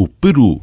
o Peru.